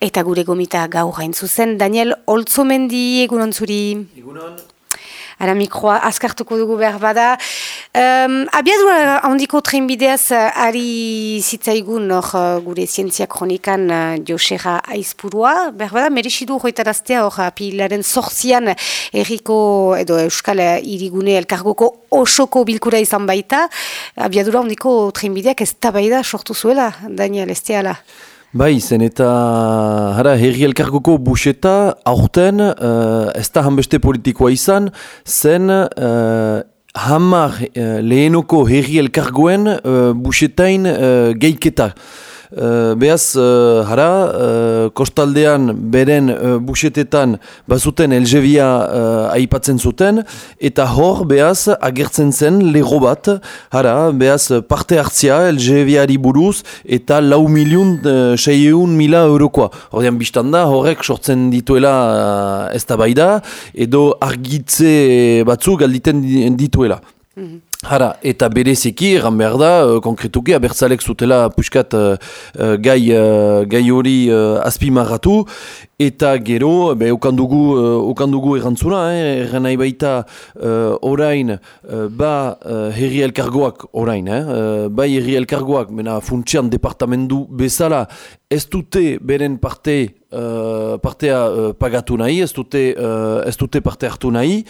Eta gure gomita gaur hain zuzen, Daniel Oltzomendi egunon zuri. Egunon. Ara mikroa askartuko dugu behar bada. Um, abiadura handiko trenbideaz ari zitzaigun or, gure zientzia kronikan uh, Josera Aizpurua. Behar bada, meresidu hoitaraztea hor apilaren zorzian erriko edo euskal irigune elkargoko osoko bilkura izan baita. Abiadura handiko trenbideak ez tabaida sortu zuela, Daniel, ez Bai, zen eta hara, herri elkargoko buseta aurten uh, ez da hanbeste politikoa izan, zen uh, hamar uh, lehenoko herri elkargoen uh, busetain uh, geiketa. Uh, behaz, uh, hara, uh, kostaldean beren uh, busetetan bazuten elgebia uh, aipatzen zuten, eta hor, behaz, agertzen zen lego bat, hara, behaz, parte hartzia elgebiari buruz, eta lau miliun, uh, seieun mila eurokoa. Hordian, biztanda, horrek sortzen dituela ez da baida, edo argitze batzuk galditen dituela. Mhm. Hara, eta bereziki, egan behar da, uh, konkretuki, abertzalek zutela puskat uh, uh, gai, uh, gai hori uh, azpimarratu, eta gero, be, okandugu, uh, okandugu erantzuna, eh, erran nahi baita uh, orain, ba uh, herri elkargoak orain, eh, uh, bai herri elkargoak, mena funtsian departamendu bezala, ez dute beren parte Uh, partea uh, pagatu nahi, ez dute, uh, ez dute parte hartu nahi,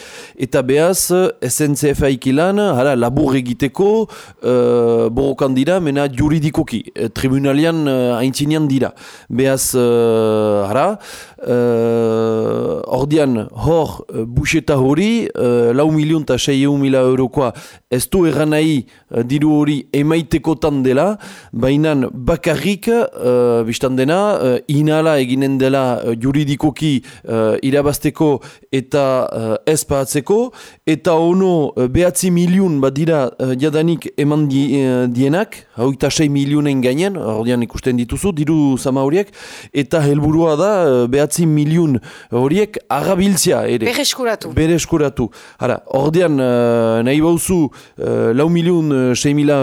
eta behaz, SNCF haikilan, hala, labur egiteko uh, borrokan dira, mena juridikoki, uh, tribunalian uh, dira. Beaz, uh, hara, uh, ordian hor buseta hori, uh, lau milion eta sei mila eurokoa, ez du erran nahi uh, diru hori emaitekotan dela, baina bakarrik, uh, biztan dena, uh, inala eginen dela juridikoki uh, irabazteko eta uh, ez eta ono behatzi milion badira uh, jadanik eman di, uh, dienak, eta sei milionen gainen, ordean ikusten dituzu, diru zama horiek, eta helburua da uh, behatzi milion horiek agabiltzia ere. Bere eskuratu. Bere eskuratu. Hara, ordean uh, nahi bauzu uh, lau milion sei mila,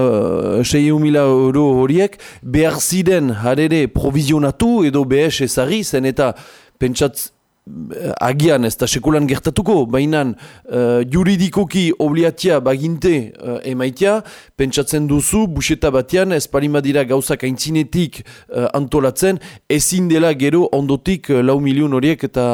uh, mila euro horiek behar ziren harere provizionatu edo BS ezari zen eta pentsatz agian ez da sekulan gertatuko, baina uh, juridikoki obliatia baginte uh, emaitia, pentsatzen duzu, buseta batean, ez parimadira gauzak aintzinetik uh, antolatzen, ezin dela gero ondotik uh, lau milion horiek eta...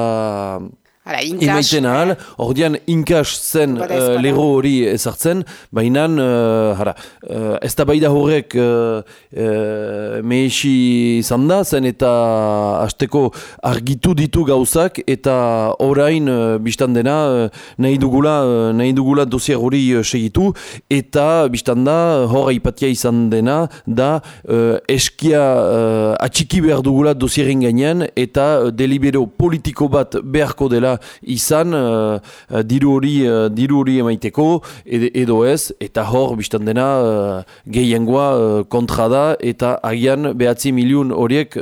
Imaiten ahal, ordean inkas zen uh, lero hori ezartzen, baina uh, uh, ez da baida horrek uh, uh, mehesi zanda zen eta hasteko argitu ditu gauzak eta orain uh, biztan dena uh, nahi dugula, uh, nahi dugula dosier hori uh, segitu eta biztan da hor ipatia izan dena da uh, eskia uh, atxiki behar dugula dosierin gainean eta delibero politiko bat beharko dela izan uh, diru hori uh, diru hori emaiteko edo ez eta hor biztan dena uh, gehiengoa uh, kontra da eta agian behatzi miliun horiek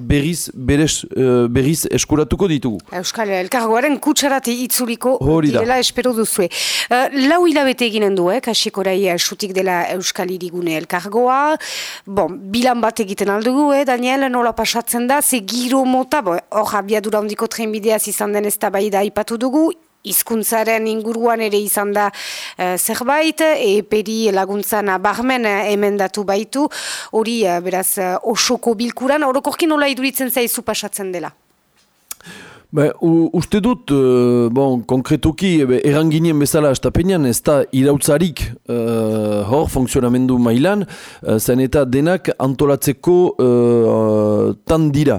berriz, berez, uh, berriz eskuratuko ditugu. Euskal Elkargoaren kutsarati itzuliko direla espero duzue. Uh, lau hilabete eginen du, eh, kasikorai sutik dela Euskal Irigune Elkargoa. Bon, bilan bat egiten aldugu, eh, Daniel, nola pasatzen da, ze giro mota, hor abiadura ondiko trenbideaz izan den ez da bai da ipatu dugu, hizkuntzaren inguruan ere izan da uh, zerbait, eperi laguntzan barmen uh, emendatu baitu, hori uh, beraz uh, osoko bilkuran, orokorki nola iduritzen zaizu pasatzen dela? Ba, uste dut, bon, konkretuki, eranginien bezala estapenean, ez da irautzarik uh, hor funksionamendu mailan, uh, zen eta denak antolatzeko uh, tan dira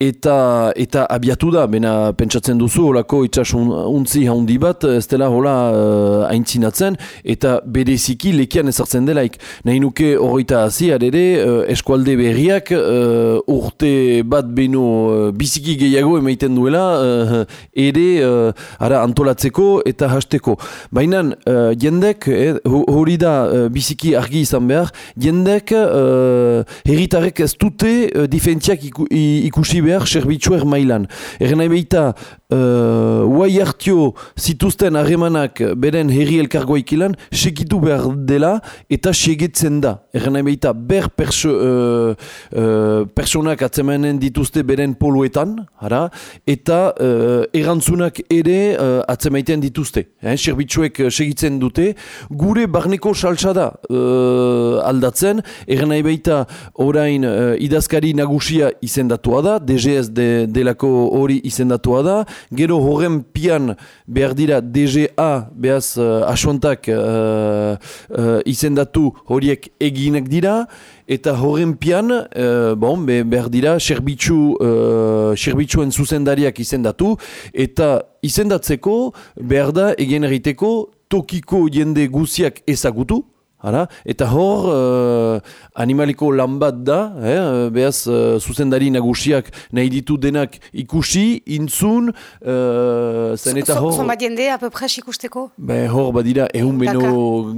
eta eta abiatu da, bena pentsatzen duzu, holako itxasun untzi handi bat, ez dela hola uh, aintzinatzen, eta bereziki lekian ezartzen delaik. Nahi nuke horreita hazi, adere, uh, eskualde berriak uh, urte bat beno uh, biziki gehiago emaiten duela, uh, ere uh, ara antolatzeko eta hasteko. Baina uh, jendek, eh, hori da uh, biziki argi izan behar, jendek uh, herritarek ez dute uh, difentziak iku, ikusi behar, behar serbitzuer mailan. Egen nahi behita, uh, uai hartio zituzten harremanak beren herri elkargoa ikilan, segitu behar dela eta segetzen da. Egen nahi behita, ber perso, uh, uh, personak atzemanen dituzte beren poluetan, ara, eta uh, erantzunak ere uh, atzemaiten dituzte. Eh, serbitzuek segitzen dute, gure barneko salsa da uh, aldatzen, egen nahi behita, orain uh, idazkari nagusia izendatua da, DGS de, delako hori izendatua da, gero horren pian behar dira DGA behaz uh, asuantak uh, uh, izendatu horiek eginak dira. Eta horren pian uh, bon, be, behar dira serbitzu, uh, serbitsuen zuzendariak izendatu. Eta izendatzeko behar da egin egiteko tokiko jende guziak ezagutu. Hala? Eta hor, uh, animaliko lan bat da, eh? behaz, uh, zuzendari nagusiak nahi ditu denak ikusi, intzun, uh, zen eta hor... Zon bat jende, apepres ikusteko? Be, hor, badira, ehun beno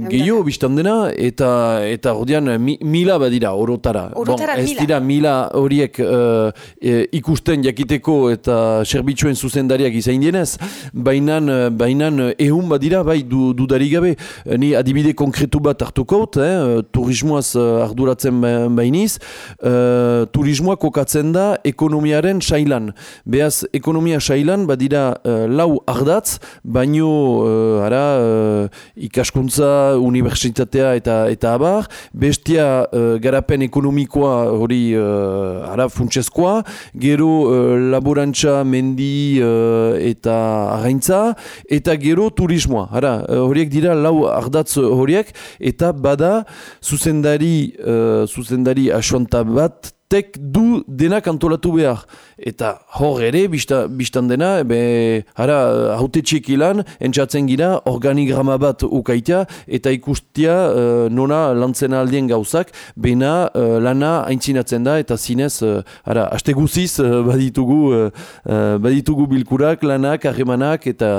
gehiago biztan dena, eta eta ordean, mi, mila badira, orotara. Orotara bon, ez dira, mila horiek uh, ikusten jakiteko eta serbitzuen zuzendariak izain dienez, bainan, bainan ehun badira, bai, du, dudarik gabe, ni adibide konkretu bat hartuko, eh, turismoaz uh, arduratzen ba-, bainiz, uh, turismoa kokatzen da ekonomiaren sailan. Beaz, ekonomia sailan badira uh, lau ardatz, baino uh, ara, ikaskuntza, universitatea eta eta abar, bestia garapen ekonomikoa hori ara funtsezkoa, gero laborantza, mendi eta arraintza, eta gero turismoa. Ara, horiek dira lau ardatz horiek, eta bada zuzendari, uh, zuzendari asuanta bat tek du denak antolatu behar. Eta hor ere, biztan dena, ebe, hara, haute txik ilan, entzatzen gira, organigrama bat ukaitea, eta ikustia uh, nona lantzen aldien gauzak, bena uh, lana aintzinatzen da, eta zinez, uh, hara, haste guziz, uh, baditugu, uh, baditugu bilkurak, lanak, harremanak, eta...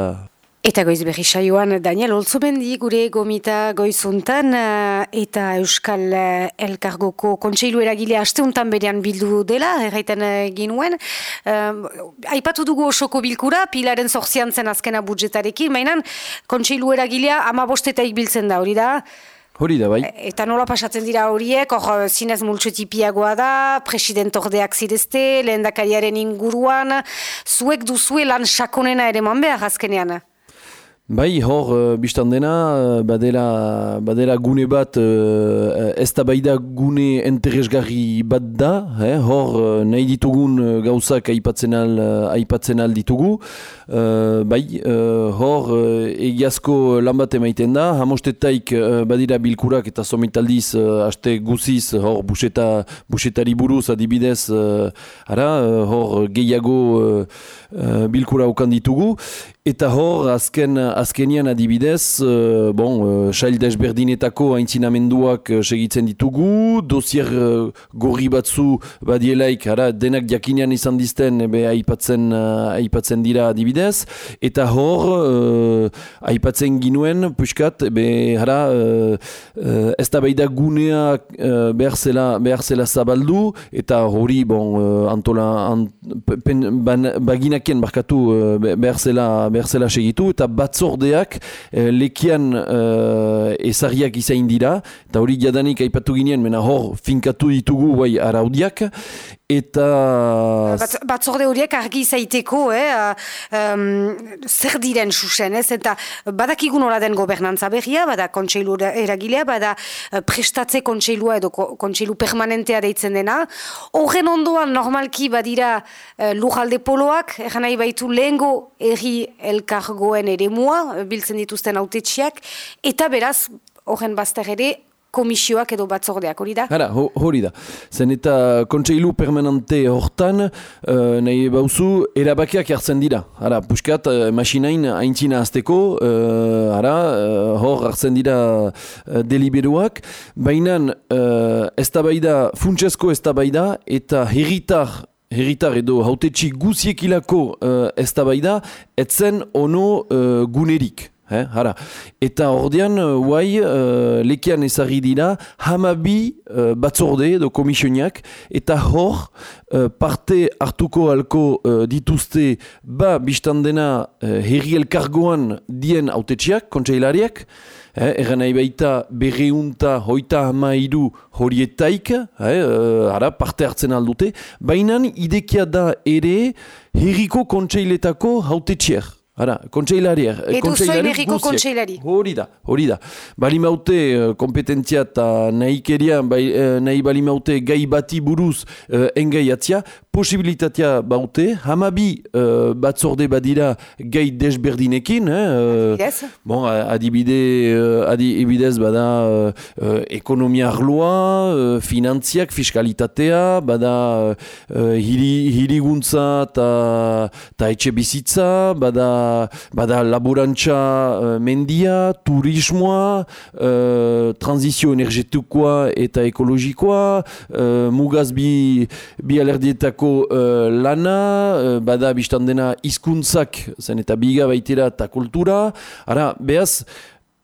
Eta goiz berri saioan, Daniel Olzomendi gure gomita goizuntan eh, eta Euskal eh, Elkargoko kontseilu eragile asteuntan berean bildu dela, erraiten eh, ginuen. aipatu dugu osoko bilkura, pilaren zorzian zen azkena budjetarekin, mainan kontseilu eragilea ama bostetaik biltzen da, hori da? Hori da, bai. Eta nola pasatzen dira horiek, hor zinez multxetipiagoa da, president ordeak zidezte, lehen dakariaren inguruan, zuek duzue lan sakonena ere man behar azkenean? Bai, hor, uh, biztan dena, uh, badela, badela gune bat, uh, ez da baida gune enteresgarri bat da, eh? hor, uh, nahi ditugun gauzak aipatzen al, aipatzen al ditugu. Uh, bai, uh, hor, uh, egiazko lan bat emaiten da, hamostetaik uh, badira bilkurak eta somitaldiz, uh, aste guziz, hor, buseta, busetari buruz adibidez, uh, ara, hor, gehiago uh, bilkura ukan ditugu. Eta hor, azken, azkenian adibidez, uh, bon, uh, sail desberdinetako haintzinamenduak uh, segitzen ditugu, dosier uh, gorri batzu badielaik, ara, denak jakinean izan dizten, ebe, aipatzen, uh, aipatzen dira adibidez, eta hor, uh, aipatzen ginuen, puskat, ebe, ara, uh, uh, ez da beida gunea uh, behar, zela, behar zela zabaldu, eta hori, bon, uh, antola, ant, pen, ban, baginakien, barkatu, uh, behar zela, behar zela segitu, eta batzordeak eh, lekian eh, ezariak izain dira, eta hori jadanik aipatu ginen, mena hor finkatu ditugu bai araudiak, eta... Bat, batzorde horiek argi izaiteko, eh, um, zer diren susen, ez? Eta badakigun hori den gobernantza berria, bada kontseilu eragilea, bada eh, prestatze kontseilua edo kontseilu permanentea deitzen dena. Horren ondoan normalki badira uh, lujalde poloak, eran nahi baitu lehengo erri elkargoen ere mua, biltzen dituzten autetxiak, eta beraz, horren bazter ere, komisioak edo batzordeak, hori da? Hara, hori da. Zen eta kontseilu permanente hortan, uh, nahi bauzu, erabakiak hartzen dira. Hara, puskat, uh, masinain haintzina azteko, uh, hara, uh, hor hartzen dira uh, deliberuak, baina uh, ez da funtsesko ez da eta herritar herritar edo hautetxi guziekilako uh, ez da etzen ono uh, gunerik. Eh, hara. Eta ordean, guai, uh, uh, lekian ezagri dira, hamabi uh, batzorde edo komisioniak, eta hor, uh, parte hartuko alko uh, dituzte, ba, biztan dena, uh, herri elkargoan dien autetxiak, kontseilariak, eh, erran nahi baita berreunta hoita hama horietaik, eh, uh, parte hartzen aldute, baina idekia da ere herriko kontseiletako hautetxiak. Hara, kontseilariak. Edo zoin erriko kontseilari. Hori da, hori da. Bali maute uh, kompetentzia eta nahi bai, uh, nahi bali maute gai bati buruz uh, engaiatzia, posibilitatea baute, hamabi uh, batzorde badira gai desberdinekin. Eh, adibidez? Bon, adibide, uh, adibidez bada uh, ekonomia arloa, uh, finantziak, fiskalitatea, bada uh, hiri, hiriguntza eta etxe bizitza, bada bada laborantza uh, mendia, turismoa, uh, transizio energetikoa eta ekologikoa, uh, mugaz bi, bi alerdietako uh, lana, uh, bada biztan dena izkuntzak, zen eta biga baitera eta kultura. Ara, behaz,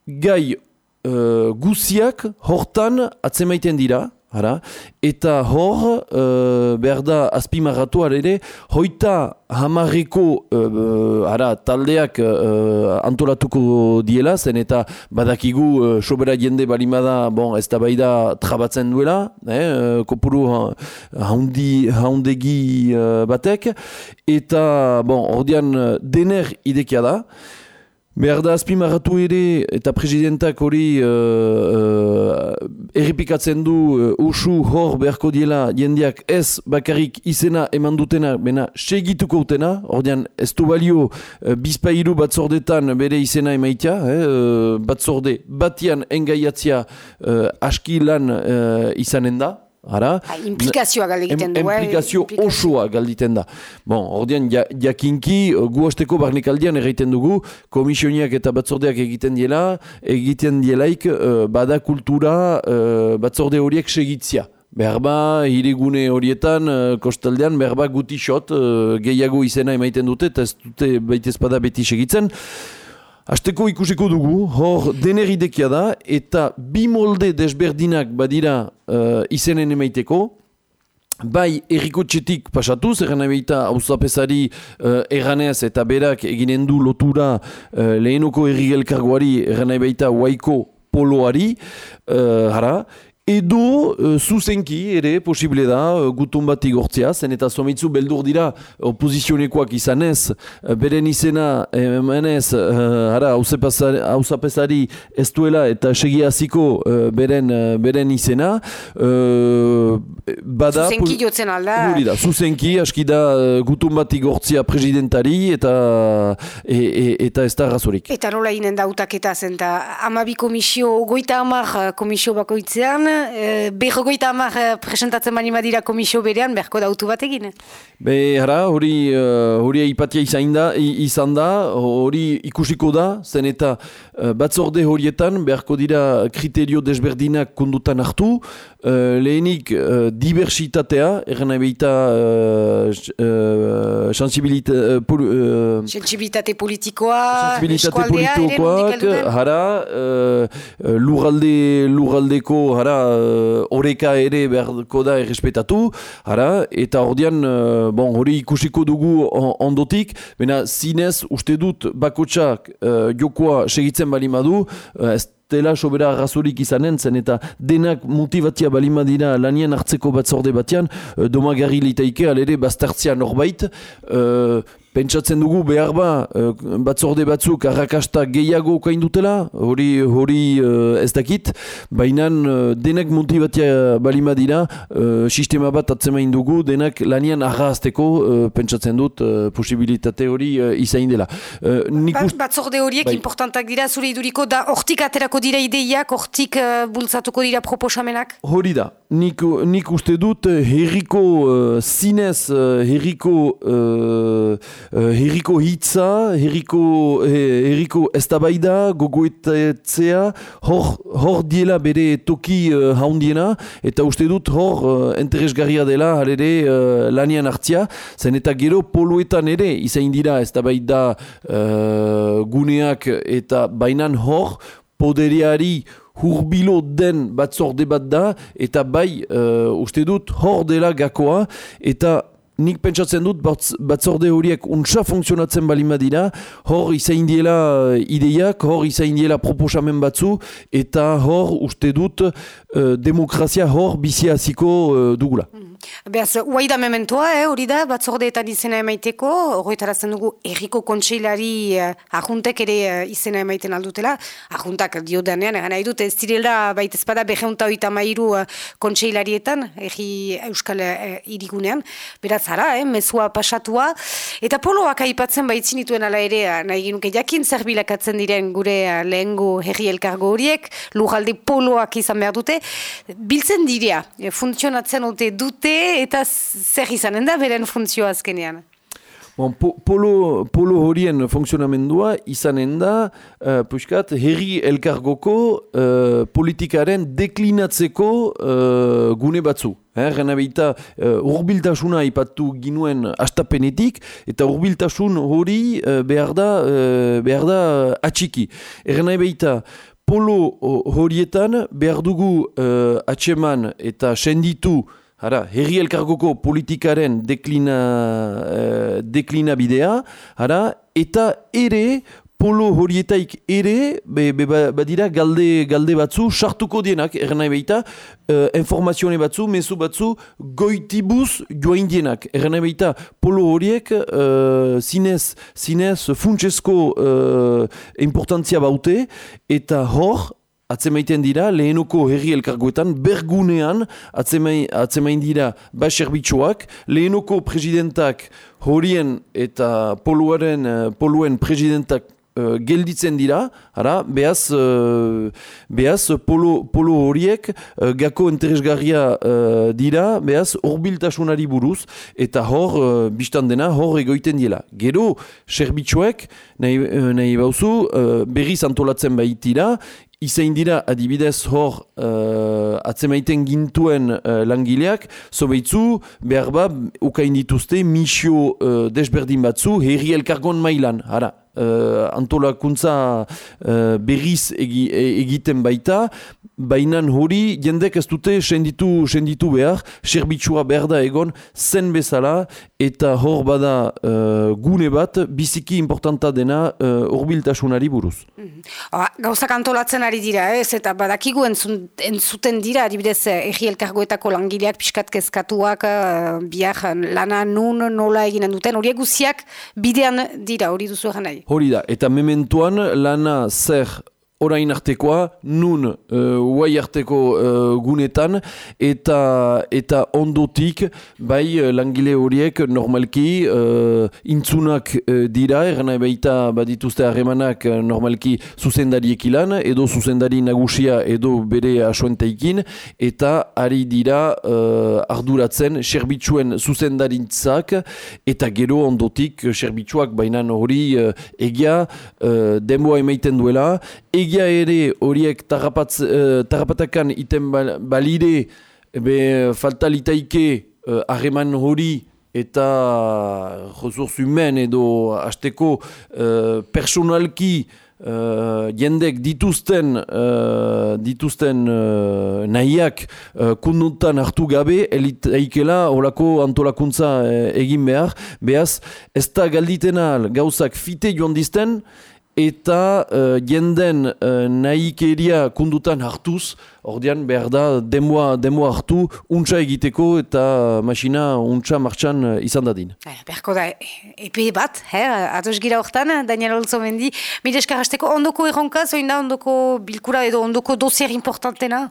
gai uh, guziak hortan atzemaiten dira, Hara. Eta hor, uh, behar da, azpimarratu ere, hoita hamarriko uh, taldeak uh, antolatuko diela, zen eta badakigu uh, sobera jende balimada, bon, ez da bai da trabatzen duela, eh, kopuru haundi, haundegi batek, eta, bon, ordean, dener idekia da, Behar da azpimarratu ere eta presidentak hori uh, uh, errepikatzen du uh, usu hor beharko diela jendeak ez bakarrik izena eman dutena, bena segituko utena, ordean ez du balio uh, bizpairu batzordetan bere izena emaitia, eh, uh, batzorde batian engaiatzia uh, aski lan uh, izanen da, Ara? Ha, implikazioa galditen du. Implikazio eh? osoa galditen da. Bon, ordean, jakinki, gu hasteko barnik aldean erraiten dugu, komisioniak eta batzordeak egiten diela, egiten dielaik, uh, bada kultura uh, batzorde horiek segitzia. Berba, hirigune horietan, uh, kostaldean, berba guti xot, uh, gehiago izena emaiten dute, eta ez dute baitezpada beti segitzen. Azteko ikusiko dugu, hor deneridekia da, eta bi molde desberdinak badira uh, izenen emaiteko, bai errikotxetik pasatuz, erran ebeita hauzapesari uh, erranez eta berak eginen du lotura uh, lehenoko errigelkargoari erran ebeita waiko poloari, uh, hara, Edo, uh, zuzenki ere, posible da, uh, gutun bat igortzea, zen eta somitzu beldur dira opozizionekoak izanez, uh, beren izena, emanez, uh, ara, hausapesari ez duela eta segiaziko uh, beren, beren izena. Uh, bada, zuzenki jotzen alda. Da, zuzenki, aski da, gutun bat igortzea presidentari eta, e, e, eta ez da razorik. Eta nola inen da utaketa zen, amabi komisio, goita amar komisio bakoitzean, e, berrogoita hamar eh, presentatzen bani badira komisio berean, berko dautu bat egin? Be, hara, hori, hori ipatia izan da, izan da, hori ikusiko da, zen eta batzorde horietan, beharko dira kriterio desberdinak kundutan hartu, lehenik diversitatea, erren nahi behita sensibilitate politikoa, eskualdea, politikoak, hara, uh, lurralde, lurraldeko, hara, uh, oreka ere beharko da errespetatu, hara, eta ordean, uh, bon, hori ikusiko dugu ondotik, bena zinez uste dut bakotsak uh, jokoa segitzen bali madu, uh, ez dela sobera razorik izanen zen eta denak motivatia balima dira lanien hartzeko batzorde batean, uh, domagarri litaike alere bastartzia norbait, uh, Pentsatzen dugu behar ba, uh, batzorde batzuk arrakasta gehiago kain dutela, hori, hori uh, ez dakit, baina uh, denak motivatia balima dira, sistema bat atzemain dugu, denak lanian arrazteko pentsatzen dut posibilitate hori izain dela. Ba, batzorde horiek bai. importantak dira, zure iduriko da hortik aterako dira ideiak, hortik bultzatuko dira proposamenak? Hori da, nik, nik uste dut herriko uh, zinez, uh, herriko, uh, herriko hitza, herriko, herriko estabaida, gogoetzea, hor, hor diela bere toki uh, haundiena, eta uste dut hor uh, interesgarria dela halere uh, lanian hartzia, zen eta gero poloetan ere, izain dira estabaida uh, guneak eta bainan hor, poderiari hurbilo den batzorde bat da, eta bai, uh, uste dut, hor dela gakoa, eta nik pentsatzen dut batzorde horiek untsa funtzionatzen balima dira, hor izain diela uh, ideiak, hor izain diela proposamen batzu, eta hor uste dut uh, demokrazia hor biziaziko uh, dugula. Beaz, uai da mementoa, eh, hori da, batzordeetan izena emaiteko, horretarazen dugu erriko kontseilari eh, ahuntek ere eh, izena emaiten aldutela, ahuntak dio denean, egan nahi dut, ez direla baita espada beheunta oita mairu eh, kontseilarietan, erri euskal eh, irigunean, beraz, ara, eh, mezua pasatua, eta poloak aipatzen baitzin dituen ala ere, eh, nahi ginuke jakin zer bilakatzen diren gure eh, lehengo herri elkargo horiek, lujalde poloak izan behar dute, biltzen direa, eh, funtzionatzen dute, eta zer izanen da beren funtzio azkenean? Bon, polo, polo horien funtzionamendua izanen da, uh, puskat, herri elkargoko uh, politikaren deklinatzeko uh, gune batzu. Eh, Gena behita, uh, urbiltasuna ipatu ginuen astapenetik, eta urbiltasun hori uh, behar da, uh, behar da atxiki. Gena behita, polo horietan behar dugu uh, atxeman eta senditu Hara, herri elkargoko politikaren deklina, uh, deklina bidea, hara, eta ere, polo horietaik ere, be, be, ba, badira galde, galde batzu, sartuko dienak, errenai behita, uh, informazione batzu, mezu batzu, goitibuz joain dienak. Errenai behita, polo horiek, uh, zinez, zinez, funtsesko uh, importantzia baute, eta hor, atzemaiten dira, lehenoko herri elkargoetan, bergunean atzemain dira baserbitxoak, lehenoko presidentak horien eta poluaren, eh, poluen presidentak uh, gelditzen dira, ara, behaz, uh, behaz polo, polo horiek uh, gako interesgarria uh, dira, behaz horbiltasunari buruz, eta hor, uh, biztan dena, hor egoiten dira. Gero, serbitxoek, nahi, nahi bauzu, uh, berriz antolatzen baitira, Izain dira adibidez hor uh, atzemaiten gintuen uh, langileak, zobeitzu behar ba ukain dituzte misio uh, desberdin batzu herri elkargon mailan. Hara, uh, antolakuntza uh, berriz egi, egiten baita, bainan hori jendek ez dute senditu, senditu behar, serbitxua behar da egon zen bezala, eta hor bada uh, gune bat biziki importanta dena urbiltasunari buruz. Mm -hmm. Gauzak antolatzen ari dira, ez? eta badakigu entzun, entzuten dira, adibidez, egi elkargoetako langileak pixkat kezkatuak, uh, biak lana nun nola eginen duten, horiek guziak bidean dira, hori duzu egan nahi. Hori da, eta mementuan lana zer orain artekoa, nun uh, arteko uh, gunetan, eta eta ondotik, bai langile horiek normalki uh, intzunak uh, dira, erna baita badituzte harremanak uh, normalki zuzendariek ilan, edo zuzendari nagusia edo bere asuenteikin, eta ari dira uh, arduratzen serbitxuen zuzendarintzak, eta gero ondotik serbitxuak bainan hori uh, egia uh, denboa emaiten duela, egia ere horiek uh, tarrapatakan iten balide be falta litaike uh, harreman hori eta resurs humen edo hasteko uh, personalki uh, jendek dituzten uh, dituzten uh, nahiak uh, kundutan hartu gabe elitaikela horako antolakuntza egin behar. Behaz ez da galditena gauzak fite joan dizten eta uh, jenden uh, nahikeria kundutan hartuz, ordean behar da demoa, demoa hartu untsa egiteko eta masina untsa martxan uh, izan dadin. Eh, Berko da, epe bat, he, atos gira horretan, Daniel Olzo mendi, mideskar hasteko ondoko erronka, zoin da ondoko bilkura edo ondoko dosier importantena?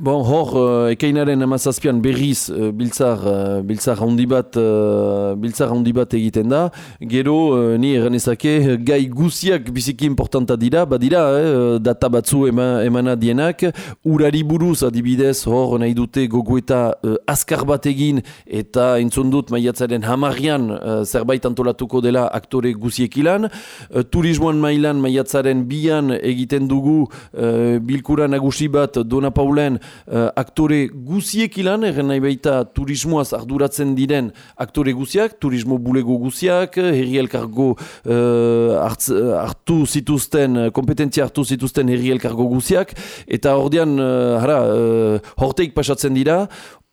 Bon, hor, uh, ekeinaren amazazpian berriz uh, biltzar, uh, biltzar handibat uh, biltzar handibat egiten da. Gero, uh, ni eranezake, gai guziak biziki importanta dira, badira, eh, data batzu ema, emana dienak. Urari buruz adibidez, hor nahi dute gogoeta uh, azkar bat egin eta entzun dut maiatzaren hamarrian uh, zerbait antolatuko dela aktore guziek ilan. Uh, turismoan mailan maiatzaren bian egiten dugu uh, bilkura nagusi bat Dona Paulen uh, aktore guziek ilan, erren nahi baita turismoaz arduratzen diren aktore guziak, turismo bulego guziak, herri elkargo uh, hartu zituzten, kompetentzia hartu zituzten herri elkargo guziak, eta ordean, uh, hara, uh, horteik pasatzen dira,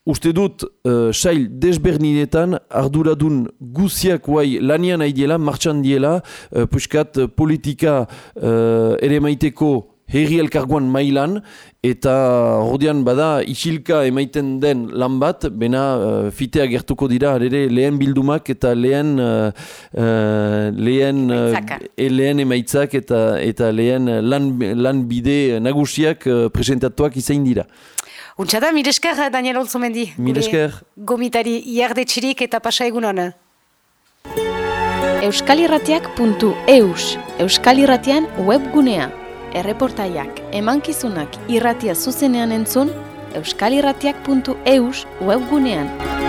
Uste dut, uh, sail desberninetan arduradun guziak guai lanian haidiela, martxan diela, uh, puskat politika uh, ere maiteko herri elkargoan mailan, eta ordean bada isilka emaiten den lan bat, bena uh, fitea gertuko dira, ere lehen bildumak eta lehen uh, lehen, uh, lehen emaitzak eta eta lehen lan, lan bide nagusiak uh, presentatuak izain dira. Untxada, miresker, Daniel Olzomendi. Miresker. Gomitari, iarde txirik eta pasa egun hona. Euskalirratiak.eus Euskalirratian webgunea erreportaiak, emankizunak irratia zuzenean entzun, euskalirratiak.eus webgunean.